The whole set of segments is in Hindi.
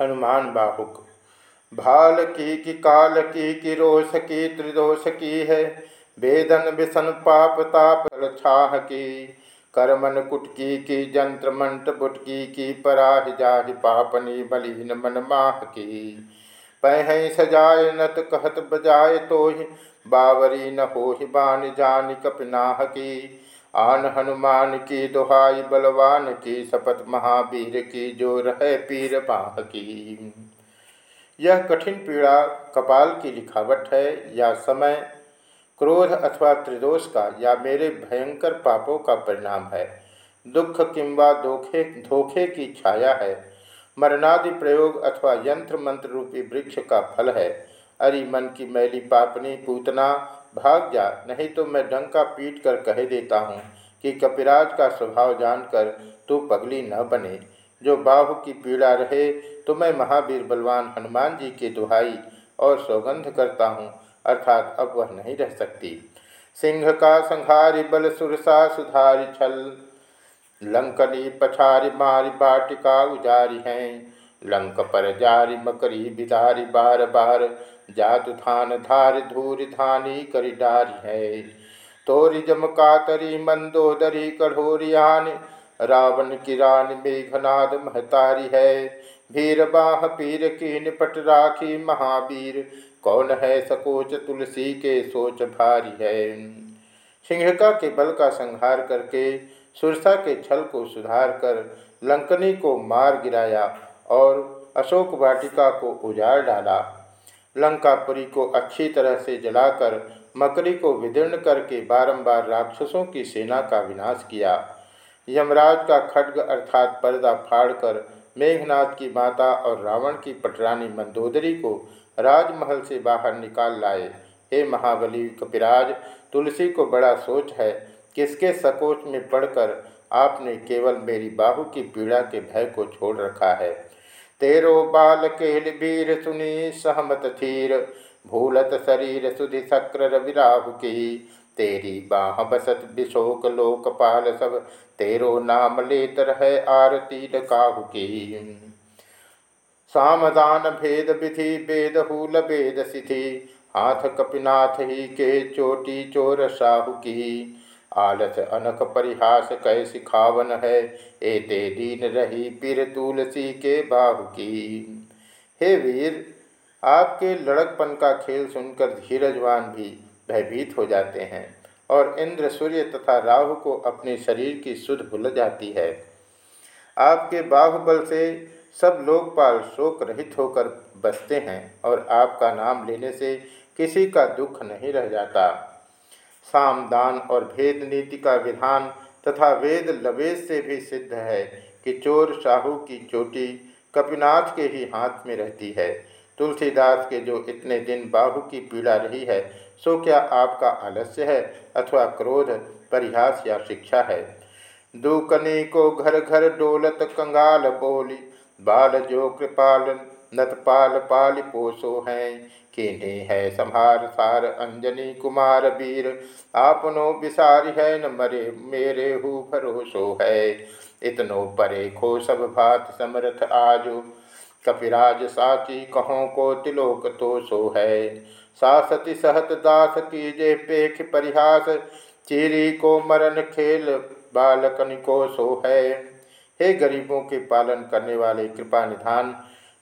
हनुमान बाहुक भाल की कि काल की कि रोष की त्रिदोष की है, वेदन विषण पाप ताप छाह की। करमन कुटकी की, जंत्र मंत्र बुटकी की, पराह जाहि पापनी बलिन मन माह की। पह सजाय नत कहत बजाय तो बावरी न हो बान जान कपिनाह की। आन हनुमान की दुहाई, बलवान की शपथ, महावीर की जो रहे पीर बाह की यह कठिन पीड़ा, कपाल की लिखावट है, या समय क्रोध अथवा त्रिदोष का, या मेरे भयंकर पापों का परिणाम है। दुख किंवा धोखे धोखे की छाया है। मरणादि प्रयोग अथवा यंत्र मंत्र रूपी वृक्ष का फल है। अरि मन की मैली पापनी, पूतना भाग जा नहीं तो मैं डंका पीट कर कह देता हूँ कि कपिराज का स्वभाव जानकर तू पगली न बने। जो बाहु की पीड़ा रहे तो मैं महावीर बलवान हनुमान जी की दुहाई और सौगंध करता हूँ, अर्थात अब वह नहीं रह सकती। सिंह का संहारी बल सुरसा सुधारी छल लंकनी पछारी मारी बाटिका उजारी हैं। लंक पर जारी मकरी बिदारी बार बार जातु थान धार धूर धानी करी डारी है। तोरी जम कातरी मंदोदरी कढ़ोरियान, रावण किरान मेघनाद महतारी है। भीर बाह पीर की निपट राखी महावीर, कौन है सकोच तुलसी के सोच भारी है। सिंहका के बल का संहार करके, सुरसा के छल को सुधार कर, लंकनी को मार गिराया और अशोक वाटिका को उजाड़ डाला। लंकापुरी को अच्छी तरह से जलाकर, मकरी को विदीर्ण करके बारंबार राक्षसों की सेना का विनाश किया। यमराज का खड्ग अर्थात पर्दा फाड़कर मेघनाथ की माता और रावण की पटरानी मंदोदरी को राजमहल से बाहर निकाल लाए। हे महाबली कपिराज, तुलसी को बड़ा सोच है, किसके सकोच में पड़कर आपने केवल मेरी बाहु की पीड़ा के भय को छोड़ रखा है? तेरो बाल केल वीर सुनी सहमत थीर, भूलत शरीर सुधि शक्र रविराहु की तेरी बाह बसत विशोक लोकपाल सब, तेरो नाम लेतर है आरती डकाहु की सामदान भेद विधि बेदहूल बेद सिधि, हाथ कपिनाथ ही के चोटी चोर साहु की आलस अनक परिहास कै सिखावन है? एते दीन रही पीर तुलसी के बाहु की। हे वीर, आपके लड़कपन का खेल सुनकर धीरजवान भी भयभीत हो जाते हैं और इंद्र, सूर्य तथा राहु को अपने शरीर की सुध भूल जाती है। आपके बाहुबल से सब लोकपाल शोक रहित होकर बसते हैं और आपका नाम लेने से किसी का दुख नहीं रह जाता। साम दान और भेद नीति का विधान तथा वेद लवेद से भी सिद्ध है कि चोर शाहू की चोटी कपिनाथ के ही हाथ में रहती है। तुलसीदास के जो इतने दिन बाहु की पीड़ा रही है, सो क्या आपका आलस्य है अथवा क्रोध, परिहास या शिक्षा है? दूकनी को घर घर डोलत कंगाल बोली, बाल जो कृपाल नतपाल पाल पोसो हैं। किन्हीं है संहार सार अंजनी कुमार वीर। आपनो विसार है न मरे, मेरे हु भरोसो है। इतनो परे खो सब भात समरथ आजो। कपिराज साची कहो को तिलोक तो सो है। सासति सहत दास कीजे पेख परिहास। चीरी को मरण खेल बालकन को सो है। हे गरीबों के पालन करने वाले कृपा निधान।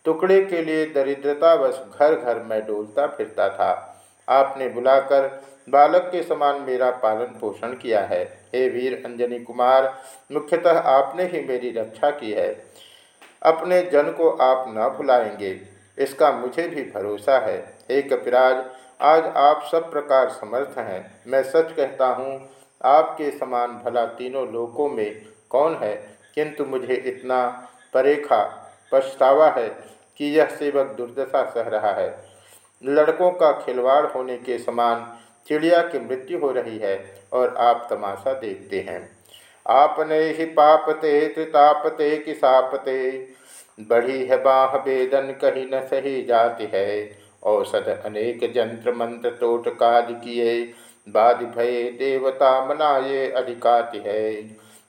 टुकड़े के लिए दरिद्रतावश घर घर में डोलता फिरता था। आपने बुलाकर बालक के समान मेरा पालन पोषण किया है। हे वीर अंजनी कुमार, मुख्यतः आपने ही मेरी रक्षा की है। अपने जन को आप न भुलाएँगे, इसका मुझे भी भरोसा है। हे कपिराज, आज आप सब प्रकार समर्थ हैं। मैं सच कहता हूँ, आपके समान भला तीनों लोकों में कौन है? किंतु मुझे इतना परेखा पछतावा है कि यह सेवक दुर्दशा सह रहा है। लड़कों का खिलवाड़ होने के समान चिड़िया की मृत्यु हो रही है और आप तमाशा देखते हैं। आपने ही पापते, त्रितापते, किसापते। बढ़ी है बाह वेदन कहीं न सही जाति है। औषध अनेक जंत्र मंत्र तोटकादि किए। बाद भय देवता मनाए अधिकाति है।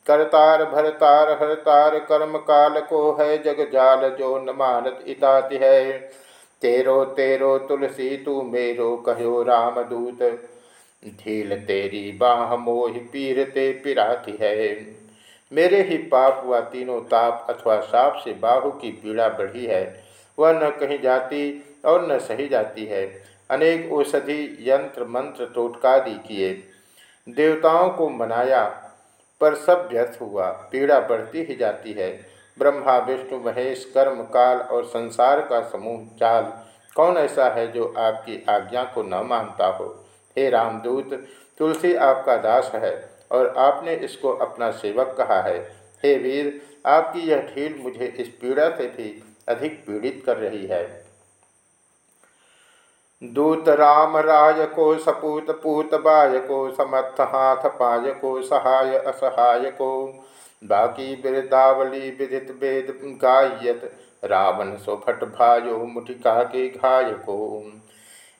करतार भरतार हरतार कर्म काल को है जग जाल जो न मानत इताति है। तेरो तेरो तुलसी, तू मेरो कहो राम दूत। ढील तेरी बाह मोह पीर ते पिराती है। मेरे ही पाप व तीनों ताप अथवा साप से बाहु की पीड़ा बढ़ी है। वह न कहीं जाती और न सही जाती है। अनेक औषधि, यंत्र, मंत्र टोटकादि किए। देवताओं को मनाया पर सब व्यर्थ हुआ। पीड़ा बढ़ती ही जाती है। ब्रह्मा, विष्णु, महेश, कर्म, काल और संसार का समूह चाल कौन ऐसा है जो आपकी आज्ञा को न मानता हो? हे रामदूत, तुलसी आपका दास है और आपने इसको अपना सेवक कहा है। हे वीर, आपकी यह ढील मुझे इस पीड़ा से भी अधिक पीड़ित कर रही है। दूत राम राय को सपूत पूत बाय को, समर्थ हाथ पाय को, सहाय असहाय को। बाकी बिरदावली विदित वेद गायत, रावण सोफट भायो मुठिका के घाय को।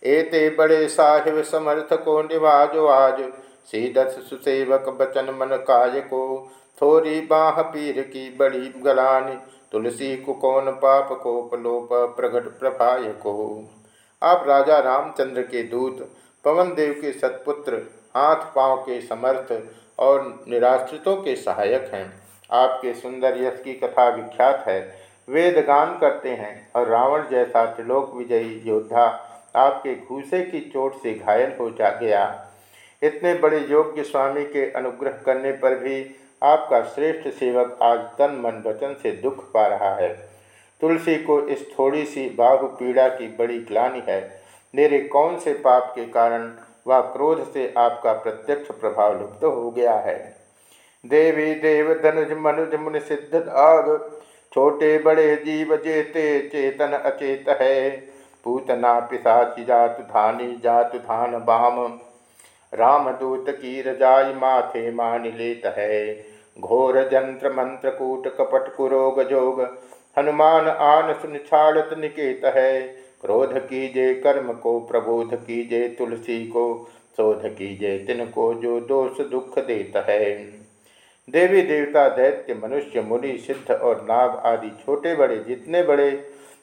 एते बड़े साहिब समर्थ को निवाजो आज, सीदस सुसेवक बचन मन काय को। थोड़ी बाह पीर की बड़ी गलानी, तुलसी कुकोन पाप को, पलोप प्रगट प्रभाय को। आप राजा रामचंद्र के दूत, पवन देव के सतपुत्र, हाथ पाँव के समर्थ और निराश्रितों के सहायक हैं। आपके सुंदर यश की कथा विख्यात है। वेद गान करते हैं और रावण जैसा त्रिलोक विजयी योद्धा आपके घूसे की चोट से घायल हो जा गया। इतने बड़े योग्य स्वामी के अनुग्रह करने पर भी आपका श्रेष्ठ सेवक आज तन मन वचन से दुख पा रहा है। तुलसी को इस थोड़ी सी बाहु पीड़ा की बड़ी ग्लानी है। मेरे कौन से पाप के कारण वह क्रोध से आपका प्रत्यक्ष प्रभाव लुप्त हो गया है? देवी देव धनुज मनुज मुन सिद्ध आग छोटे बड़े जीव जेते चेतन अचेत है। पूतना पिशाची जात धानी जात धान बाम रामदूत की रजाई माथे मान लेत है। घोर जंत्र मंत्र कूट कपट कुरोग जोग हनुमान आन सुन छाड़त निकेत है। क्रोध कीजे कर्म को, प्रबोध कीजे तुलसी को, शोध कीजे तिनको जो दोष दुख देत है। देवी देवता, दैत्य, मनुष्य, मुनि, सिद्ध और नाग आदि छोटे बड़े जितने बड़े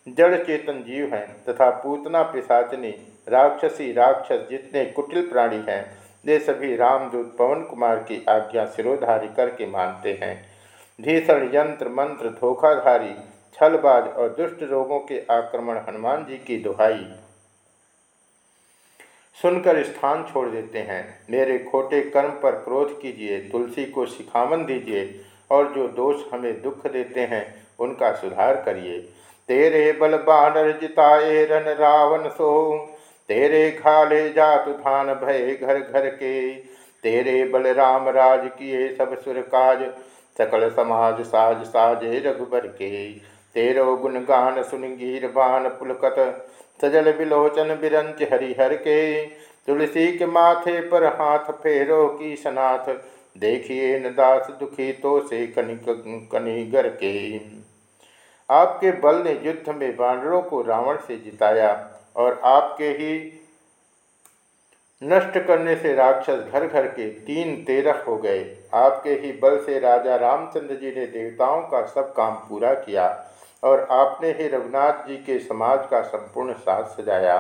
जड़ चेतन जीव हैं तथा पूतना पिशाचनी राक्षसी राक्षस जितने कुटिल प्राणी हैं, वे सभी रामदूत पवन कुमार की आज्ञा सिरोधारी करके मानते हैं। भीषण यंत्र मंत्र धोखाधारी छलबाज और दुष्ट रोगों के आक्रमण हनुमान जी की दुहाई। सुनकर स्थान छोड़ देते हैं। मेरे खोटे कर्म पर क्रोध कीजिए, तुलसी को शिखामन दीजिए, और जो दोष हमें दुख देते हैं, उनका सुधार करिए। तेरे बल बानर जिताए रन रावण सो, तेरे खाले जातु धान भय घर घर के, तेरे बल राम राज किए सब सुर काज, सकल समाज साज साजे रघुबर के। तेरो गुणगान सुनगीर बान पुलकत, सजल बिलोचन बिरंच हरिहर के। तुलसी के माथे पर हाथ फेरो की सनाथ, देखिए न दास दुखी तो से कनिक कनिगर के। आपके बल ने युद्ध में बानरों को रावण से जिताया और आपके ही नष्ट करने से राक्षस घर घर के तीन तेरह हो गए। आपके ही बल से राजा रामचंद्र जी ने देवताओं का सब काम पूरा किया। और आपने ही रघुनाथ जी के समाज का संपूर्ण साथ सजाया।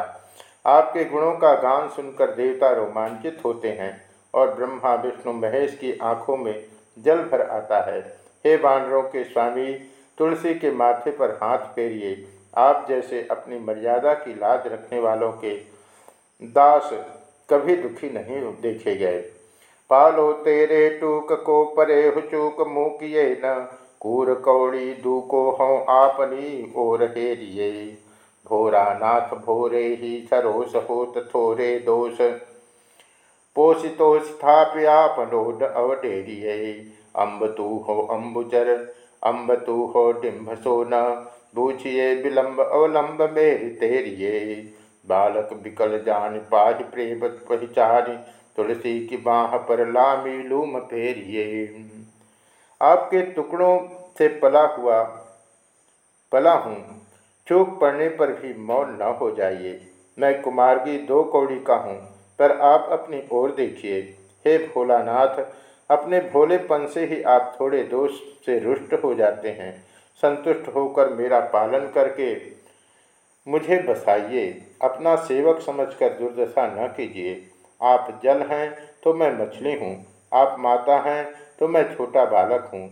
आपके गुणों का गान सुनकर देवता रोमांचित होते हैं और ब्रह्मा, विष्णु, महेश की आँखों में जल भर आता है। हे बानरों के स्वामी, तुलसी के माथे पर हाथ फेरिए। आप जैसे अपनी मर्यादा की लाज रखने वालों के दास कभी दुखी नहीं देखे गए। पालो तेरे टूक को परे हुचूक मुँह किए न कूर कौड़ी दूको हों आपनी ओर हेरिए भोरा नाथ भोरे ही सरोस होत थोरे दोष। पोषितो स्थाप्यापनोड अवडेरिए अम्ब तू हो अम्बुचर अम्ब तू हो डिम्भ सोना। बूझिए विलम्ब अवलंब मेरी तेरिए बालक बिकल जान पाज प्रेम पहचान तुलसी की बाह पर लामी लूम फेरिए आपके टुकड़ों से पला हुआ, पला हूँ। चूक पड़ने पर भी मौन न हो जाइए। मैं कुमारगी दो कौड़ी का हूँ, पर आप अपनी ओर देखिए। हे भोलानाथ, अपने भोलेपन से ही आप थोड़े दोष से रुष्ट हो जाते हैं। संतुष्ट होकर मेरा पालन करके मुझे बसाइए। अपना सेवक समझकर दुर्दशा न कीजिए। आप जल हैं तो मैं मछली हूँ। आप माता हैं तो मैं छोटा बालक हूँ।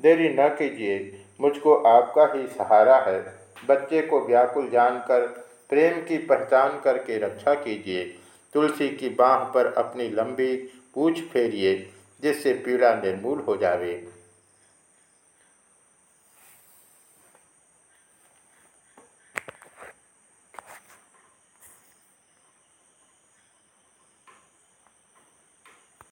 देरी न कीजिए, मुझको आपका ही सहारा है। बच्चे को व्याकुल जानकर, प्रेम की पहचान करके रक्षा कीजिए। तुलसी की बाह पर अपनी लंबी पूछ फेरिए, जिससे पीड़ा निर्मूल हो जावे।